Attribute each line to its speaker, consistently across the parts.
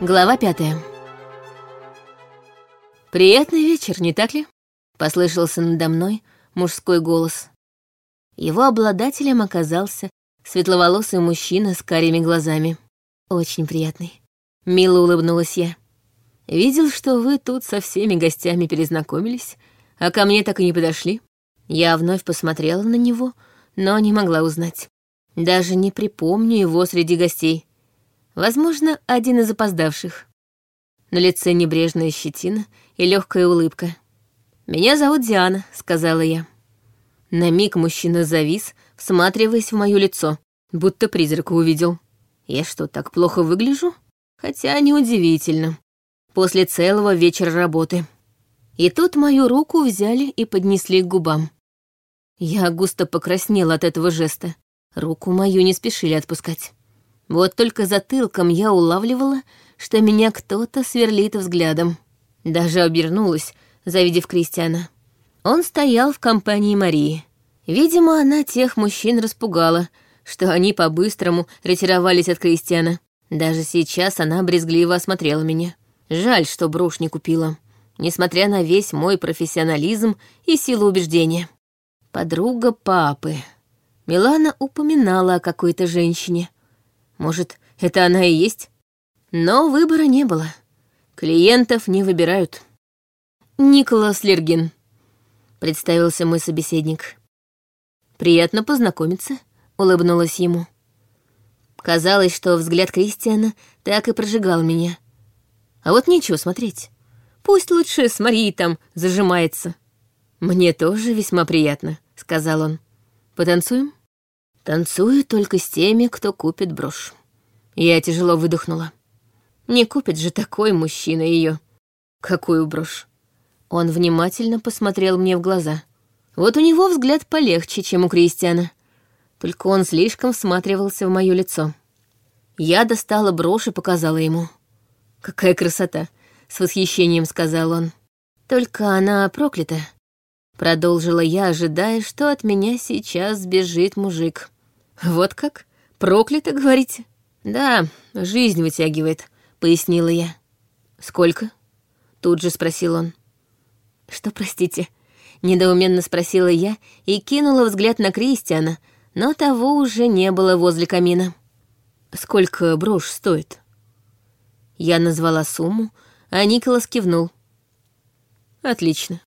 Speaker 1: Глава пятая. «Приятный вечер, не так ли?» — послышался надо мной мужской голос. Его обладателем оказался светловолосый мужчина с карими глазами. «Очень приятный». Мило улыбнулась я. «Видел, что вы тут со всеми гостями перезнакомились, а ко мне так и не подошли?» Я вновь посмотрела на него, но не могла узнать. Даже не припомню его среди гостей. Возможно, один из опоздавших. На лице небрежная щетина и легкая улыбка. «Меня зовут Диана», — сказала я. На миг мужчина завис, всматриваясь в мое лицо, будто призрака увидел. Я что, так плохо выгляжу? Хотя неудивительно. После целого вечера работы. И тут мою руку взяли и поднесли к губам. Я густо покраснела от этого жеста. Руку мою не спешили отпускать. Вот только затылком я улавливала, что меня кто-то сверлит взглядом. Даже обернулась, завидев Кристиана. Он стоял в компании Марии. Видимо, она тех мужчин распугала, что они по-быстрому ретировались от Кристиана. Даже сейчас она брезгливо осмотрела меня. Жаль, что брошь не купила, несмотря на весь мой профессионализм и силу убеждения. Подруга папы. Милана упоминала о какой-то женщине. Может, это она и есть? Но выбора не было. Клиентов не выбирают. Николас Лергин, представился мой собеседник. Приятно познакомиться, улыбнулась ему. Казалось, что взгляд Кристиана так и прожигал меня. А вот нечего смотреть. Пусть лучше с Марией там зажимается. Мне тоже весьма приятно, сказал он. Потанцуем? Танцую только с теми, кто купит брошь. Я тяжело выдохнула. Не купит же такой мужчина ее. Какую брошь? Он внимательно посмотрел мне в глаза. Вот у него взгляд полегче, чем у Кристиана. Только он слишком всматривался в мое лицо. Я достала брошь и показала ему. «Какая красота!» — с восхищением сказал он. «Только она проклята», — продолжила я, ожидая, что от меня сейчас сбежит мужик. «Вот как? Проклято, говорите?» «Да, жизнь вытягивает», — пояснила я. «Сколько?» — тут же спросил он. «Что, простите?» — недоуменно спросила я и кинула взгляд на Кристиана, но того уже не было возле камина. «Сколько брошь стоит?» Я назвала сумму, а Николас кивнул. «Отлично.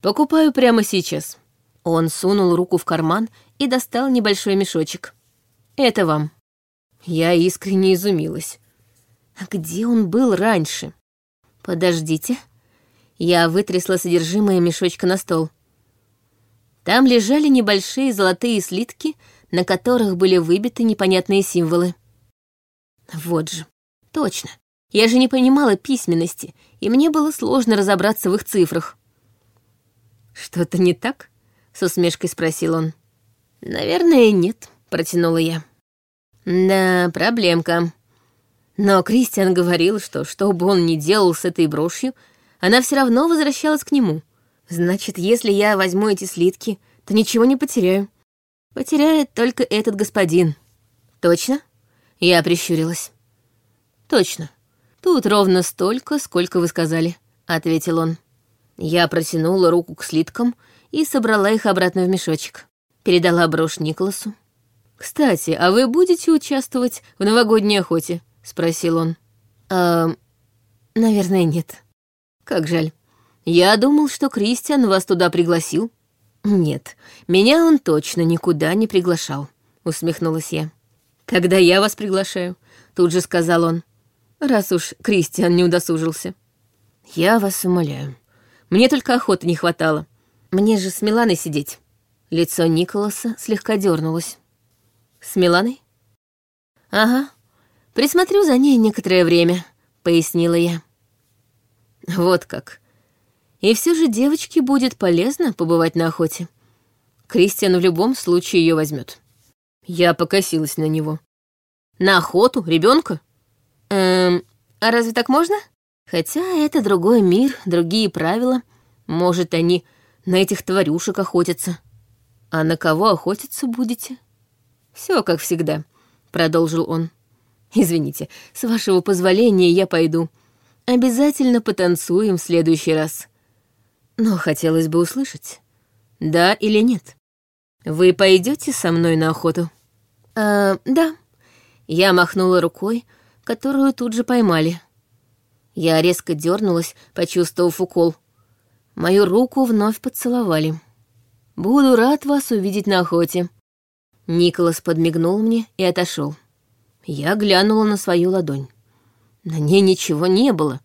Speaker 1: Покупаю прямо сейчас». Он сунул руку в карман и достал небольшой мешочек. «Это вам». Я искренне изумилась. «А где он был раньше?» «Подождите». Я вытрясла содержимое мешочка на стол. Там лежали небольшие золотые слитки, на которых были выбиты непонятные символы. Вот же, точно. Я же не понимала письменности, и мне было сложно разобраться в их цифрах. «Что-то не так?» — с усмешкой спросил он. «Наверное, нет», — протянула я. «Да, проблемка. Но Кристиан говорил, что что бы он ни делал с этой брошью, она все равно возвращалась к нему. Значит, если я возьму эти слитки, то ничего не потеряю. Потеряет только этот господин. Точно?» Я прищурилась. «Точно. Тут ровно столько, сколько вы сказали», — ответил он. Я протянула руку к слиткам и собрала их обратно в мешочек. Передала брошь Николасу. «Кстати, а вы будете участвовать в новогодней охоте?» — спросил он. «А, наверное, нет. Как жаль. Я думал, что Кристиан вас туда пригласил». «Нет, меня он точно никуда не приглашал», — усмехнулась я. «Тогда я вас приглашаю», — тут же сказал он, раз уж Кристиан не удосужился. «Я вас умоляю. Мне только охоты не хватало. Мне же с Миланой сидеть». Лицо Николаса слегка дернулось. «С Миланой?» «Ага. Присмотрю за ней некоторое время», — пояснила я. «Вот как. И все же девочке будет полезно побывать на охоте. Кристиан в любом случае ее возьмет. Я покосилась на него. «На охоту? ребенка? «Эм, а разве так можно?» Хотя это другой мир, другие правила. Может, они на этих тварюшек охотятся. А на кого охотиться будете? Все как всегда, продолжил он. Извините, с вашего позволения я пойду. Обязательно потанцуем в следующий раз. Но хотелось бы услышать, да или нет. Вы пойдете со мной на охоту? А, да. Я махнула рукой, которую тут же поймали. Я резко дернулась, почувствовав укол. Мою руку вновь поцеловали. «Буду рад вас увидеть на охоте». Николас подмигнул мне и отошел. Я глянула на свою ладонь. На ней ничего не было,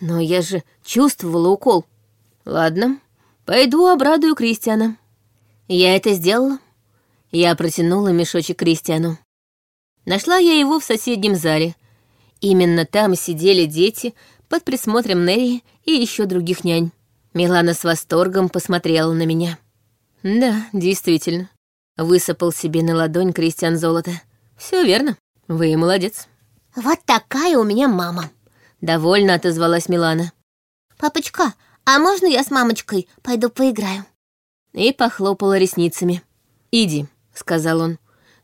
Speaker 1: но я же чувствовала укол. Ладно, пойду обрадую Кристиана. Я это сделала. Я протянула мешочек Кристиану. Нашла я его в соседнем зале. Именно там сидели дети под присмотром Нерри и еще других нянь. Милана с восторгом посмотрела на меня. Да, действительно. Высыпал себе на ладонь Кристиан золото. Все верно. Вы молодец.
Speaker 2: Вот такая у меня мама.
Speaker 1: Довольно отозвалась Милана.
Speaker 2: Папочка, а можно я с мамочкой пойду поиграю?
Speaker 1: И похлопала ресницами. Иди, сказал он.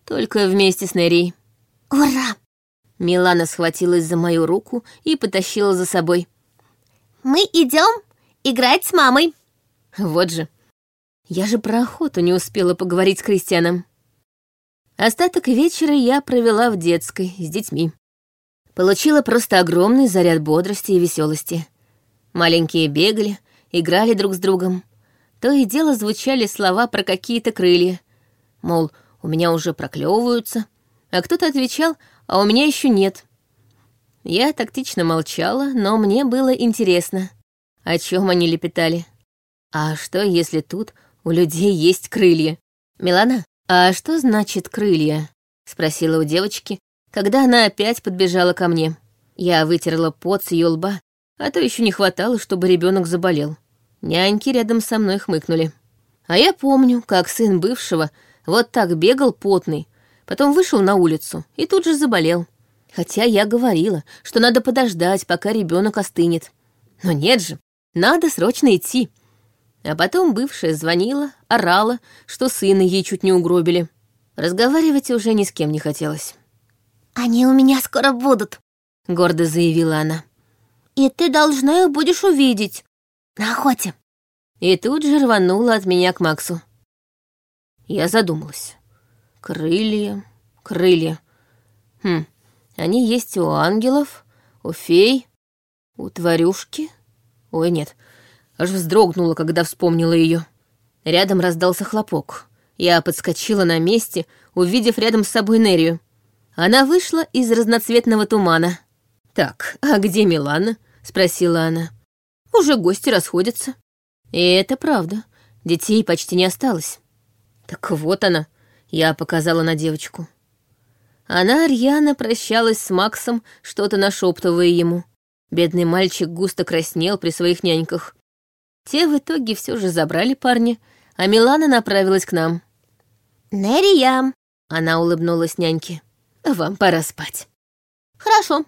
Speaker 1: Только вместе с Нерри.
Speaker 2: Ура!
Speaker 1: Милана схватилась за мою руку и потащила за собой.
Speaker 2: Мы идем играть с мамой.
Speaker 1: Вот же. Я же про охоту не успела поговорить с Кристианом. Остаток вечера я провела в детской с детьми. Получила просто огромный заряд бодрости и веселости. Маленькие бегали, играли друг с другом. То и дело звучали слова про какие-то крылья. Мол, у меня уже проклевываются. А кто-то отвечал, а у меня еще нет. Я тактично молчала, но мне было интересно, о чем они лепетали. А что, если тут у людей есть крылья. Милана, а что значит крылья? Спросила у девочки, когда она опять подбежала ко мне. Я вытерла пот с ее лба, а то еще не хватало, чтобы ребенок заболел. Няньки рядом со мной хмыкнули. А я помню, как сын бывшего вот так бегал потный, потом вышел на улицу и тут же заболел. Хотя я говорила, что надо подождать, пока ребенок остынет. Но нет же, надо срочно идти. А потом бывшая звонила, орала, что сына ей чуть не угробили. Разговаривать уже ни с кем не хотелось.
Speaker 2: «Они у меня скоро будут», —
Speaker 1: гордо заявила она.
Speaker 2: «И ты должна их будешь увидеть на охоте».
Speaker 1: И тут же рванула от меня к Максу. Я задумалась. Крылья, крылья. Хм, они есть у ангелов, у фей, у тварюшки. Ой, нет, Аж вздрогнула, когда вспомнила ее. Рядом раздался хлопок. Я подскочила на месте, увидев рядом с собой Нерию. Она вышла из разноцветного тумана. «Так, а где Милана?» — спросила она. «Уже гости расходятся». И это правда. Детей почти не осталось. «Так вот она», — я показала на девочку. Она рьяно прощалась с Максом, что-то нашептывая ему. Бедный мальчик густо краснел при своих няньках. Те в итоге все же забрали парня, а Милана направилась к нам.
Speaker 2: «Нерия!»
Speaker 1: — она улыбнулась няньке. «Вам пора спать».
Speaker 2: «Хорошо.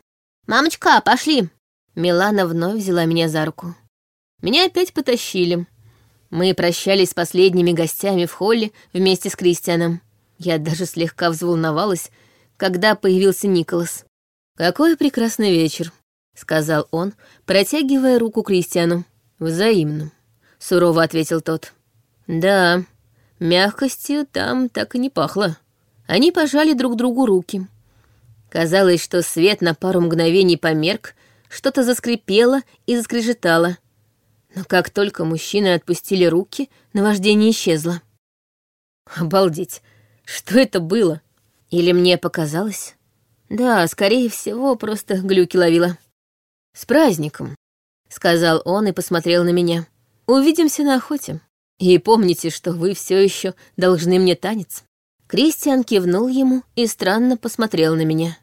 Speaker 2: Мамочка, пошли!»
Speaker 1: Милана вновь взяла меня за руку. Меня опять потащили. Мы прощались с последними гостями в холле вместе с Кристианом. Я даже слегка взволновалась, когда появился Николас. «Какой прекрасный вечер», — сказал он, протягивая руку Кристиану. «Взаимно», — сурово ответил тот. «Да, мягкостью там так и не пахло». Они пожали друг другу руки. Казалось, что свет на пару мгновений померк, что-то заскрипело и заскрежетало. Но как только мужчины отпустили руки, наваждение исчезло. Обалдеть, что это было? Или мне показалось? Да, скорее всего, просто глюки ловила. С праздником, — сказал он и посмотрел на меня. «Увидимся на охоте. И помните, что вы все еще должны мне танец». Кристиан кивнул ему и странно посмотрел на меня.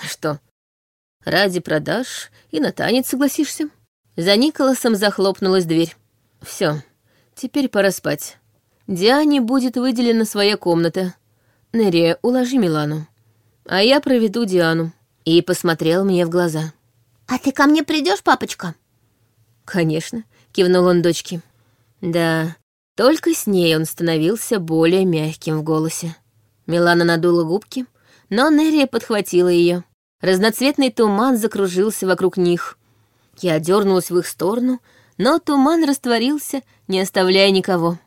Speaker 1: «Что, ради продаж и на танец согласишься?» За Николасом захлопнулась дверь. Все, теперь пора спать. Диане будет выделена своя комната. Нерия, уложи Милану. А я проведу Диану». И посмотрел мне в глаза.
Speaker 2: «А ты ко мне придешь, папочка?»
Speaker 1: «Конечно», — кивнул он дочке. «Да, только с ней он становился более мягким в голосе». Милана надула губки, но Нерия подхватила ее. Разноцветный туман закружился вокруг них. Я дернулась в их сторону, но туман растворился, не оставляя никого.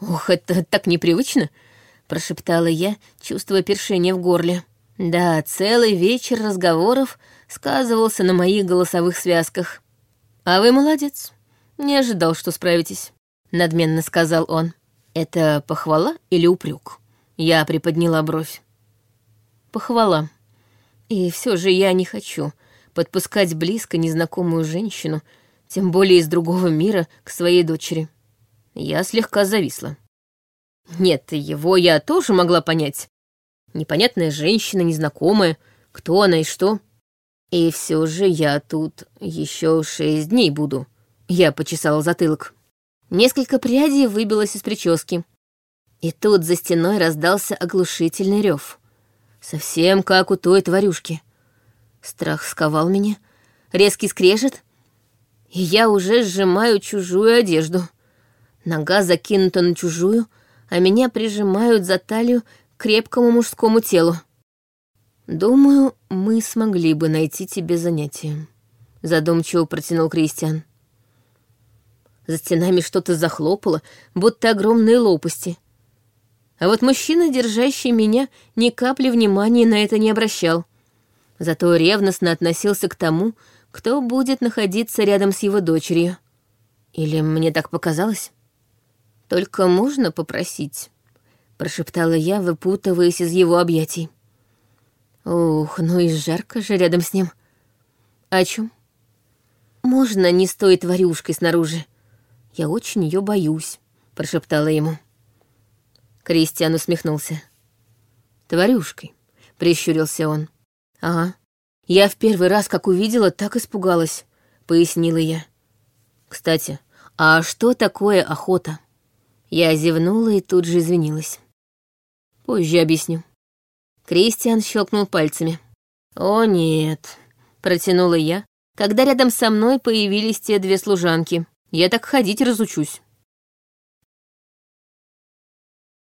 Speaker 1: «Ох, это так непривычно!» — прошептала я, чувствуя першение в горле. Да, целый вечер разговоров сказывался на моих голосовых связках. «А вы молодец. Не ожидал, что справитесь», — надменно сказал он. «Это похвала или упрек?» Я приподняла бровь. «Похвала. И все же я не хочу подпускать близко незнакомую женщину, тем более из другого мира, к своей дочери». Я слегка зависла. Нет, его я тоже могла понять. Непонятная женщина, незнакомая, кто она и что. И все же я тут еще шесть дней буду. Я почесала затылок. Несколько прядей выбилось из прически. И тут за стеной раздался оглушительный рев. Совсем как у той тварюшки. Страх сковал меня, резкий скрежет, и я уже сжимаю чужую одежду. Нога закинута на чужую, а меня прижимают за талию к крепкому мужскому телу. «Думаю, мы смогли бы найти тебе занятие», — задумчиво протянул Кристиан. За стенами что-то захлопало, будто огромные лопасти. А вот мужчина, держащий меня, ни капли внимания на это не обращал. Зато ревностно относился к тому, кто будет находиться рядом с его дочерью. Или мне так показалось? «Только можно попросить?» — прошептала я, выпутываясь из его объятий. Ух, ну и жарко же рядом с ним. О чем? Можно не стоит тварюшкой снаружи. Я очень ее боюсь, прошептала ему. Кристиан усмехнулся. Тварюшкой, прищурился он. Ага. Я в первый раз, как увидела, так испугалась, пояснила я. Кстати, а что такое охота? Я зевнула и тут же извинилась. Позже объясню. Кристиан щелкнул пальцами. «О, нет», — протянула я, когда рядом со мной появились те две служанки. «Я так ходить разучусь».